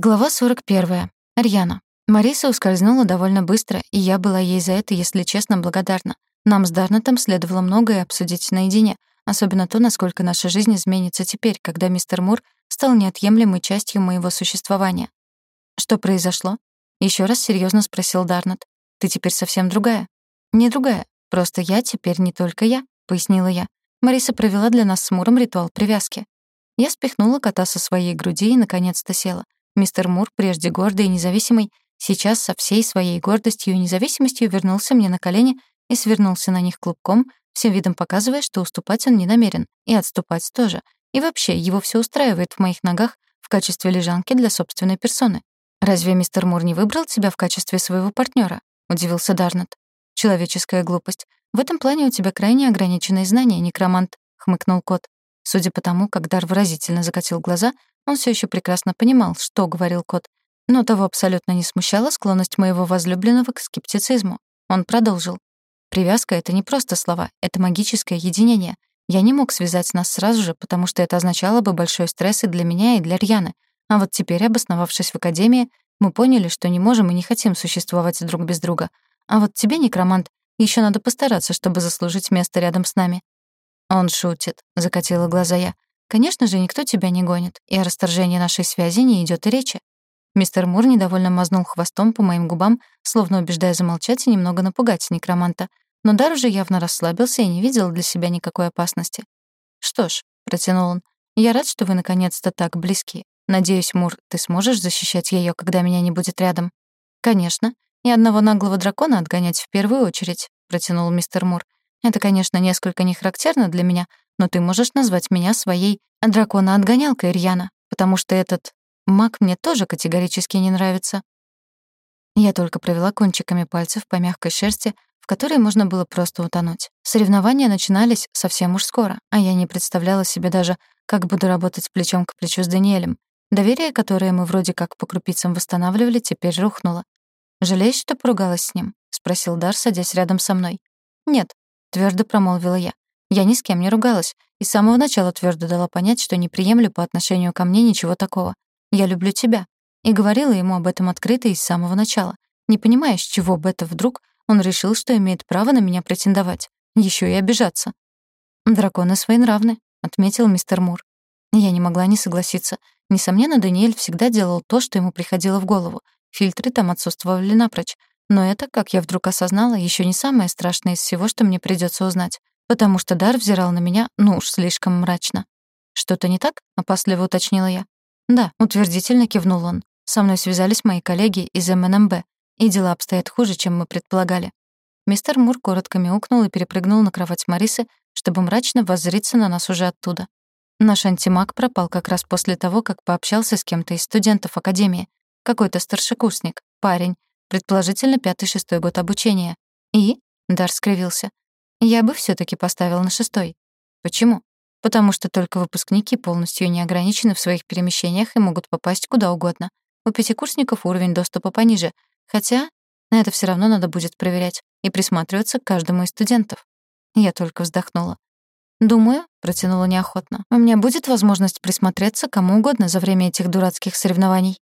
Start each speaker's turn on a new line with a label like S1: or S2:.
S1: Глава 41. Рьяна. Мариса ускользнула довольно быстро, и я была ей за это, если честно, благодарна. Нам с Дарнетом следовало многое обсудить наедине, особенно то, насколько наша жизнь изменится теперь, когда мистер Мур стал неотъемлемой частью моего существования. «Что произошло?» — ещё раз серьёзно спросил Дарнет. «Ты теперь совсем другая?» «Не другая. Просто я теперь не только я», — пояснила я. Мариса провела для нас с Муром ритуал привязки. Я спихнула кота со своей груди и, наконец-то, села. Мистер Мур, прежде гордый и независимый, сейчас со всей своей гордостью и независимостью вернулся мне на колени и свернулся на них клубком, всем видом показывая, что уступать он не намерен, и отступать тоже. И вообще, его все устраивает в моих ногах в качестве лежанки для собственной персоны. «Разве мистер Мур не выбрал тебя в качестве своего партнера? удивился Дарнет. «Человеческая глупость. В этом плане у тебя крайне ограниченные знания, некромант», — хмыкнул кот. Судя по тому, как Дар выразительно закатил глаза, он все еще прекрасно понимал, что говорил кот, но того абсолютно не смущала склонность моего возлюбленного к скептицизму. Он продолжил. «Привязка — это не просто слова, это магическое единение. Я не мог связать нас сразу же, потому что это означало бы большой стресс и для меня, и для Рьяны. А вот теперь, обосновавшись в Академии, мы поняли, что не можем и не хотим существовать друг без друга. А вот тебе, некромант, еще надо постараться, чтобы заслужить место рядом с нами». «Он шутит», — закатила глаза я. Конечно же, никто тебя не гонит, и о расторжении нашей связи не идет и речи. Мистер Мур недовольно мазнул хвостом по моим губам, словно убеждая замолчать и немного напугать некроманта. Но Дар уже явно расслабился и не видел для себя никакой опасности. «Что ж», — протянул он, — «я рад, что вы наконец-то так близки. Надеюсь, Мур, ты сможешь защищать ее, когда меня не будет рядом?» «Конечно. И одного наглого дракона отгонять в первую очередь», — протянул мистер Мур. «Это, конечно, несколько не характерно для меня, но ты можешь назвать меня своей дракона-отгонялкой, Ирьяна, потому что этот маг мне тоже категорически не нравится». Я только провела кончиками пальцев по мягкой шерсти, в которой можно было просто утонуть. Соревнования начинались совсем уж скоро, а я не представляла себе даже, как буду работать плечом к плечу с Даниэлем. Доверие, которое мы вроде как по крупицам восстанавливали, теперь рухнуло. «Жалеешь, что поругалась с ним?» — спросил Дар, садясь рядом со мной. «Нет», — твёрдо промолвила я. Я ни с кем не ругалась и с самого начала твердо дала понять, что не приемлю по отношению ко мне ничего такого. Я люблю тебя. И говорила ему об этом открыто и с самого начала. Не понимая, с чего бы это вдруг, он решил, что имеет право на меня претендовать. Еще и обижаться. «Драконы своенравны», — отметил мистер Мур. Я не могла не согласиться. Несомненно, Даниэль всегда делал то, что ему приходило в голову. Фильтры там отсутствовали напрочь. Но это, как я вдруг осознала, еще не самое страшное из всего, что мне придется узнать потому что Дар взирал на меня, ну уж слишком мрачно. «Что-то не так?» — опасливо уточнила я. «Да», — утвердительно кивнул он. «Со мной связались мои коллеги из МНМБ, и дела обстоят хуже, чем мы предполагали». Мистер Мур коротко мяукнул и перепрыгнул на кровать Марисы, чтобы мрачно воззриться на нас уже оттуда. Наш антимаг пропал как раз после того, как пообщался с кем-то из студентов Академии. Какой-то старшекурсник, парень, предположительно пятый-шестой год обучения. И? Дар скривился. Я бы все таки поставил на шестой. Почему? Потому что только выпускники полностью не ограничены в своих перемещениях и могут попасть куда угодно. У пятикурсников уровень доступа пониже, хотя на это все равно надо будет проверять и присматриваться к каждому из студентов. Я только вздохнула. «Думаю», — протянула неохотно, «у меня будет возможность присмотреться кому угодно за время этих дурацких соревнований».